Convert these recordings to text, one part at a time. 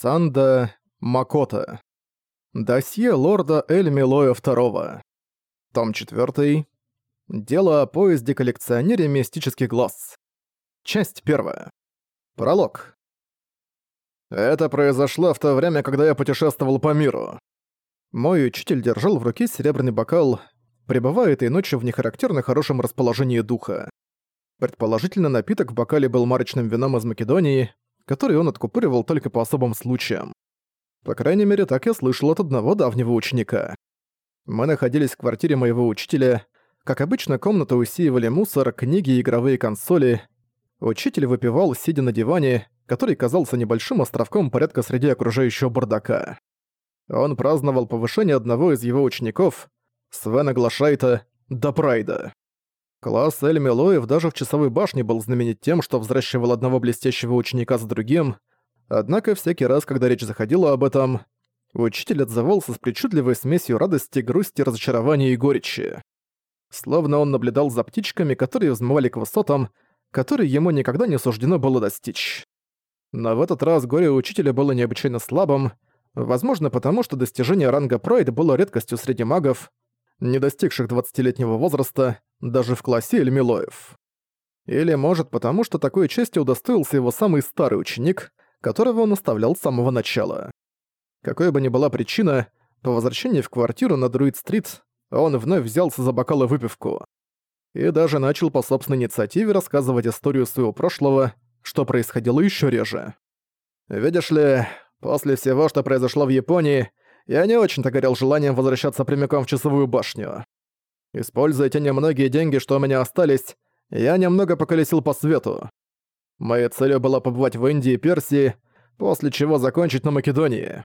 Санда Макота. Досье лорда Эль Милоя II. Том 4. Дело о поезде-коллекционере мистических глаз. Часть 1. Пролог. Это произошло в то время, когда я путешествовал по миру. Мой учитель держал в руке серебряный бокал, пребывая этой ночью в нехарактерно хорошем расположении духа. Предположительно, напиток в бокале был марочным вином из Македонии, который он откупоривал только по особым случаям. По крайней мере, так я слышал от одного давнего ученика. Мы находились в квартире моего учителя. Как обычно, комнату усеивали мусор, книги и игровые консоли. Учитель выпивал, сидя на диване, который казался небольшим островком порядка среди окружающего бардака. Он праздновал повышение одного из его учеников, Свена Глашайта, до Прайда. Класс Эль Милоев даже в часовой башне был знаменит тем, что взращивал одного блестящего ученика за другим, однако всякий раз, когда речь заходила об этом, учитель отзывался с причудливой смесью радости, грусти, разочарования и горечи. Словно он наблюдал за птичками, которые взмывали к высотам, которые ему никогда не суждено было достичь. Но в этот раз горе учителя было необычайно слабым, возможно потому, что достижение ранга Прайд было редкостью среди магов, не достигших 20-летнего возраста, даже в классе Эльмилоев. Или, может, потому что такой чести удостоился его самый старый ученик, которого он оставлял с самого начала. Какой бы ни была причина, по возвращении в квартиру на Друид-стрит он вновь взялся за бокал и выпивку. И даже начал по собственной инициативе рассказывать историю своего прошлого, что происходило еще реже. «Видишь ли, после всего, что произошло в Японии, я не очень-то горел желанием возвращаться прямиком в часовую башню. Используя те немногие деньги, что у меня остались, я немного поколесил по свету. Моей целью было побывать в Индии и Персии, после чего закончить на Македонии.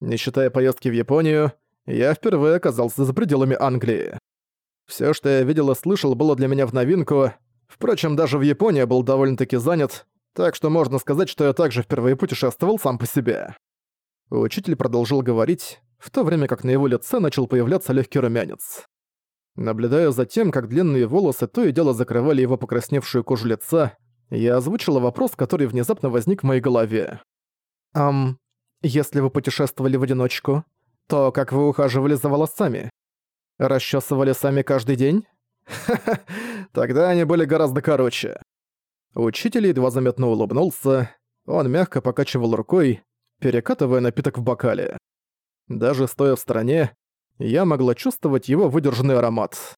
Не считая поездки в Японию, я впервые оказался за пределами Англии. Все, что я видел и слышал, было для меня в новинку. Впрочем, даже в Японии был довольно-таки занят, так что можно сказать, что я также впервые путешествовал сам по себе. Учитель продолжил говорить, в то время как на его лице начал появляться легкий румянец. Наблюдая за тем, как длинные волосы то и дело закрывали его покрасневшую кожу лица, я озвучила вопрос, который внезапно возник в моей голове. «Ам, если вы путешествовали в одиночку, то как вы ухаживали за волосами? Расчесывали сами каждый день? Ха-ха, тогда они были гораздо короче». Учитель едва заметно улыбнулся, он мягко покачивал рукой, перекатывая напиток в бокале. Даже стоя в стороне, я могла чувствовать его выдержанный аромат.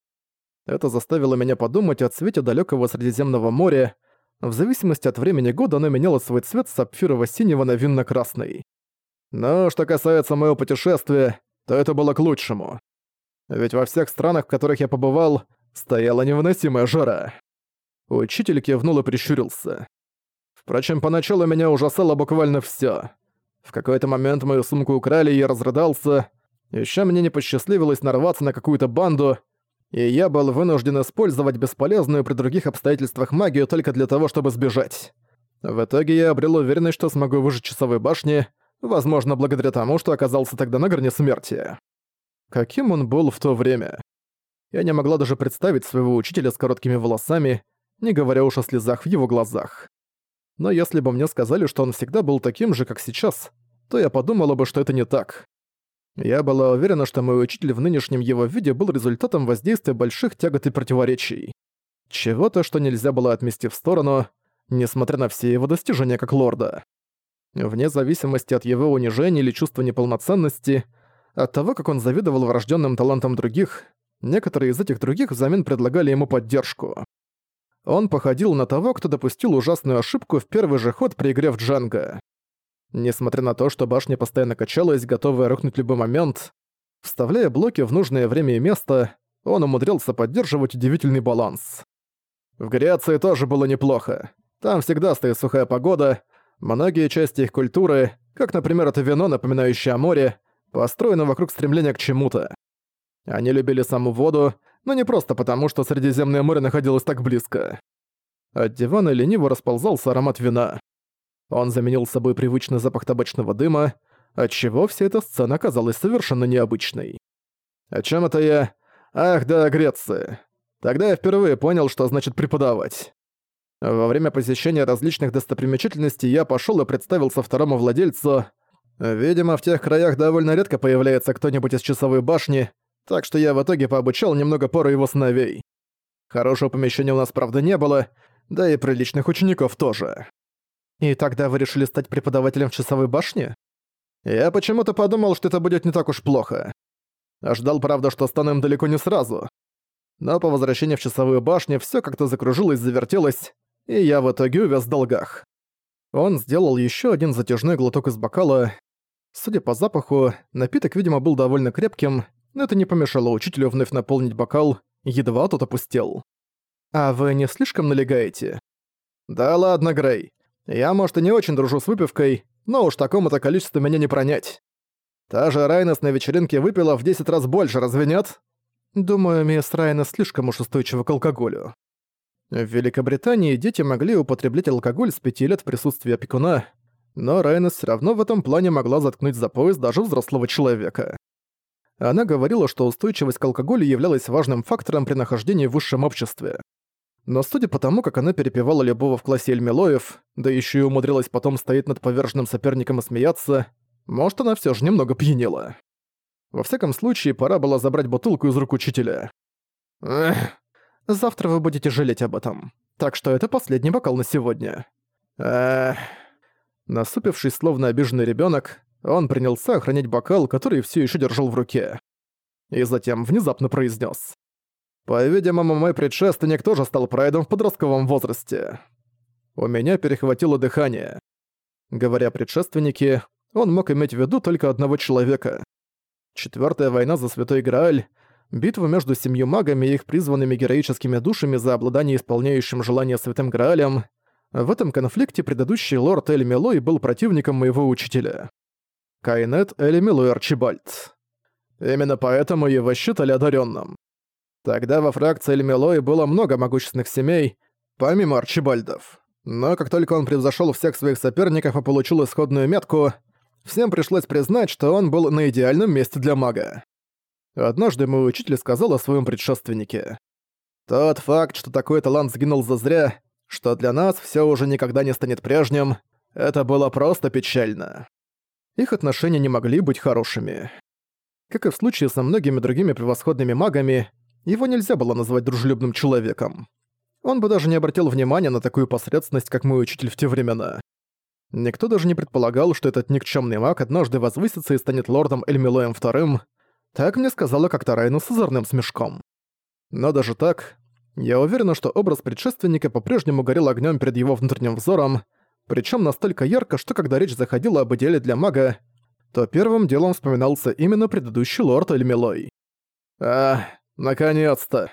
Это заставило меня подумать о цвете далекого Средиземного моря. В зависимости от времени года оно меняло свой цвет с сапфирово-синего на винно-красный. Но что касается моего путешествия, то это было к лучшему. Ведь во всех странах, в которых я побывал, стояла невыносимая жара. Учитель кивнул и прищурился. Впрочем, поначалу меня ужасало буквально всё. В какой-то момент мою сумку украли, и я разрыдался. Ещё мне не посчастливилось нарваться на какую-то банду, и я был вынужден использовать бесполезную при других обстоятельствах магию только для того, чтобы сбежать. В итоге я обрел уверенность, что смогу выжить часовой башни, возможно, благодаря тому, что оказался тогда на грани смерти. Каким он был в то время? Я не могла даже представить своего учителя с короткими волосами, не говоря уж о слезах в его глазах но если бы мне сказали, что он всегда был таким же, как сейчас, то я подумала бы, что это не так. Я была уверена, что мой учитель в нынешнем его виде был результатом воздействия больших тягот и противоречий. Чего-то, что нельзя было отмести в сторону, несмотря на все его достижения как лорда. Вне зависимости от его унижения или чувства неполноценности, от того, как он завидовал врожденным талантам других, некоторые из этих других взамен предлагали ему поддержку. Он походил на того, кто допустил ужасную ошибку в первый же ход при игре в Джанго. Несмотря на то, что башня постоянно качалась, готовая рухнуть любой момент, вставляя блоки в нужное время и место, он умудрился поддерживать удивительный баланс. В Греции тоже было неплохо. Там всегда стоит сухая погода, многие части их культуры, как, например, это вино, напоминающее о море, построено вокруг стремления к чему-то. Они любили саму воду, но не просто потому, что Средиземное море находилось так близко. От дивана лениво расползался аромат вина. Он заменил собой привычный запах табачного дыма, отчего вся эта сцена оказалась совершенно необычной. О чем это я? Ах да, Греция. Тогда я впервые понял, что значит преподавать. Во время посещения различных достопримечательностей я пошел и представился второму владельцу. Видимо, в тех краях довольно редко появляется кто-нибудь из часовой башни, так что я в итоге пообучал немного пору его сыновей. Хорошего помещения у нас, правда, не было, да и приличных учеников тоже. И тогда вы решили стать преподавателем в часовой башне? Я почему-то подумал, что это будет не так уж плохо. Ожидал, правда, что стану им далеко не сразу. Но по возвращении в часовую башню все как-то закружилось, завертелось, и я в итоге увяз в долгах. Он сделал еще один затяжной глоток из бокала. Судя по запаху, напиток, видимо, был довольно крепким, но это не помешало учителю вновь наполнить бокал, едва тот опустел. «А вы не слишком налегаете?» «Да ладно, Грей. Я, может, и не очень дружу с выпивкой, но уж такому-то количеству меня не пронять. Та же Райнес на вечеринке выпила в 10 раз больше, разве нет? Думаю, мисс Райнес слишком уж устойчива к алкоголю. В Великобритании дети могли употреблять алкоголь с 5 лет в присутствии опекуна, но Райнес все равно в этом плане могла заткнуть за пояс даже взрослого человека. Она говорила, что устойчивость к алкоголю являлась важным фактором при нахождении в высшем обществе. Но судя по тому, как она перепевала любого в классе Эльмилоев, да еще и умудрилась потом стоять над поверженным соперником и смеяться, может, она все же немного пьянела. Во всяком случае, пора было забрать бутылку из рук учителя. Эх, завтра вы будете жалеть об этом. Так что это последний бокал на сегодня. Эх. Насупившись, словно обиженный ребенок, он принялся охранять бокал, который все еще держал в руке. И затем внезапно произнес: по-видимому, мой предшественник тоже стал прайдом в подростковом возрасте. У меня перехватило дыхание. Говоря предшественники, он мог иметь в виду только одного человека. Четвертая война за Святой Грааль, битва между семью магами и их призванными героическими душами за обладание исполняющим желание Святым Граалем. В этом конфликте предыдущий лорд Эль Милой был противником моего учителя. Кайнет Эль Милой Арчибальд. Именно поэтому его считали одаренным. Тогда во фракции Эльмилои было много могущественных семей, помимо Арчибальдов. Но как только он превзошел всех своих соперников и получил исходную метку, всем пришлось признать, что он был на идеальном месте для мага. Однажды мой учитель сказал о своем предшественнике. Тот факт, что такой талант сгинул зазря, что для нас все уже никогда не станет прежним, это было просто печально. Их отношения не могли быть хорошими. Как и в случае со многими другими превосходными магами, его нельзя было назвать дружелюбным человеком. Он бы даже не обратил внимания на такую посредственность, как мой учитель в те времена. Никто даже не предполагал, что этот никчемный маг однажды возвысится и станет лордом Эльмилоем II. Так мне сказала как-то Райну с озорным смешком. Но даже так, я уверена, что образ предшественника по-прежнему горел огнем перед его внутренним взором, причем настолько ярко, что когда речь заходила об идеале для мага, то первым делом вспоминался именно предыдущий лорд Эльмилой. Ах, Наконец-то!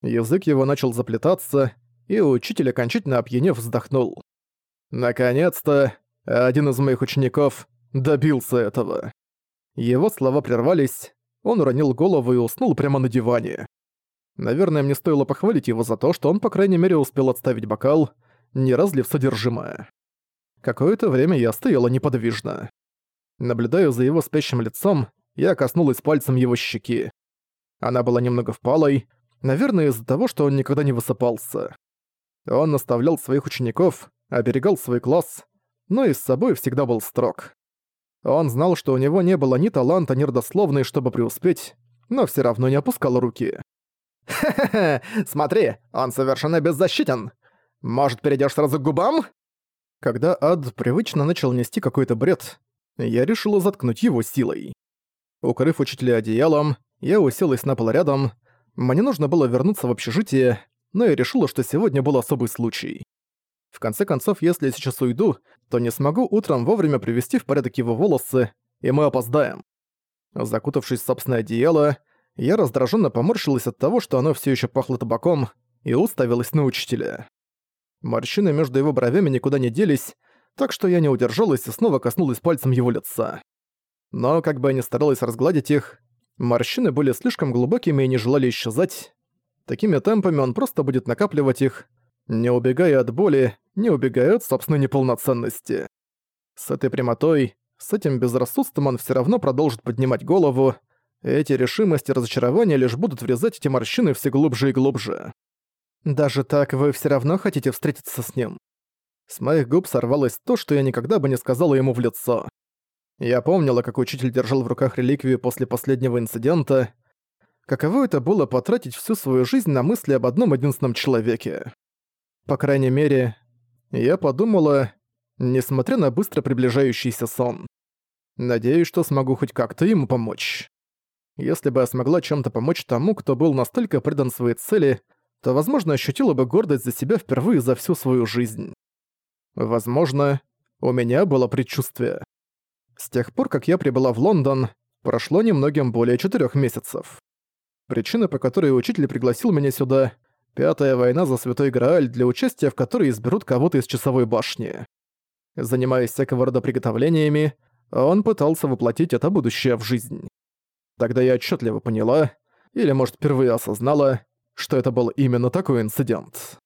Язык его начал заплетаться, и учитель, окончательно опьянев, вздохнул. Наконец-то один из моих учеников добился этого. Его слова прервались, он уронил голову и уснул прямо на диване. Наверное, мне стоило похвалить его за то, что он, по крайней мере, успел отставить бокал, не разлив содержимое. Какое-то время я стояла неподвижно. Наблюдая за его спящим лицом, я коснулась пальцем его щеки. Она была немного впалой, наверное, из-за того, что он никогда не высыпался. Он наставлял своих учеников, оберегал свой класс, но и с собой всегда был строг. Он знал, что у него не было ни таланта, ни родословной, чтобы преуспеть, но все равно не опускал руки. «Хе-хе-хе, смотри, он совершенно беззащитен. Может, перейдёшь сразу к губам?» Когда Ад привычно начал нести какой-то бред, я решила заткнуть его силой. Укрыв учителя одеялом, я уселась на пол рядом. Мне нужно было вернуться в общежитие, но я решила, что сегодня был особый случай. В конце концов, если я сейчас уйду, то не смогу утром вовремя привести в порядок его волосы, и мы опоздаем. Закутавшись в собственное одеяло, я раздраженно поморщилась от того, что оно все еще пахло табаком, и уставилась на учителя. Морщины между его бровями никуда не делись, так что я не удержалась и снова коснулась пальцем его лица. Но как бы я ни старалась разгладить их, Морщины были слишком глубокими и не желали исчезать. Такими темпами он просто будет накапливать их, не убегая от боли, не убегая от собственной неполноценности. С этой прямотой, с этим безрассудством он все равно продолжит поднимать голову, эти решимости и разочарования лишь будут врезать эти морщины все глубже и глубже. Даже так вы все равно хотите встретиться с ним. С моих губ сорвалось то, что я никогда бы не сказала ему в лицо. Я помнила, как учитель держал в руках реликвию после последнего инцидента. Каково это было потратить всю свою жизнь на мысли об одном единственном человеке. По крайней мере, я подумала, несмотря на быстро приближающийся сон. Надеюсь, что смогу хоть как-то ему помочь. Если бы я смогла чем-то помочь тому, кто был настолько предан своей цели, то, возможно, ощутила бы гордость за себя впервые за всю свою жизнь. Возможно, у меня было предчувствие. С тех пор, как я прибыла в Лондон, прошло немногим более четырех месяцев. Причина, по которой учитель пригласил меня сюда — Пятая война за Святой Грааль, для участия в которой изберут кого-то из часовой башни. Занимаясь всякого рода приготовлениями, он пытался воплотить это будущее в жизнь. Тогда я отчетливо поняла, или, может, впервые осознала, что это был именно такой инцидент.